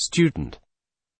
Student.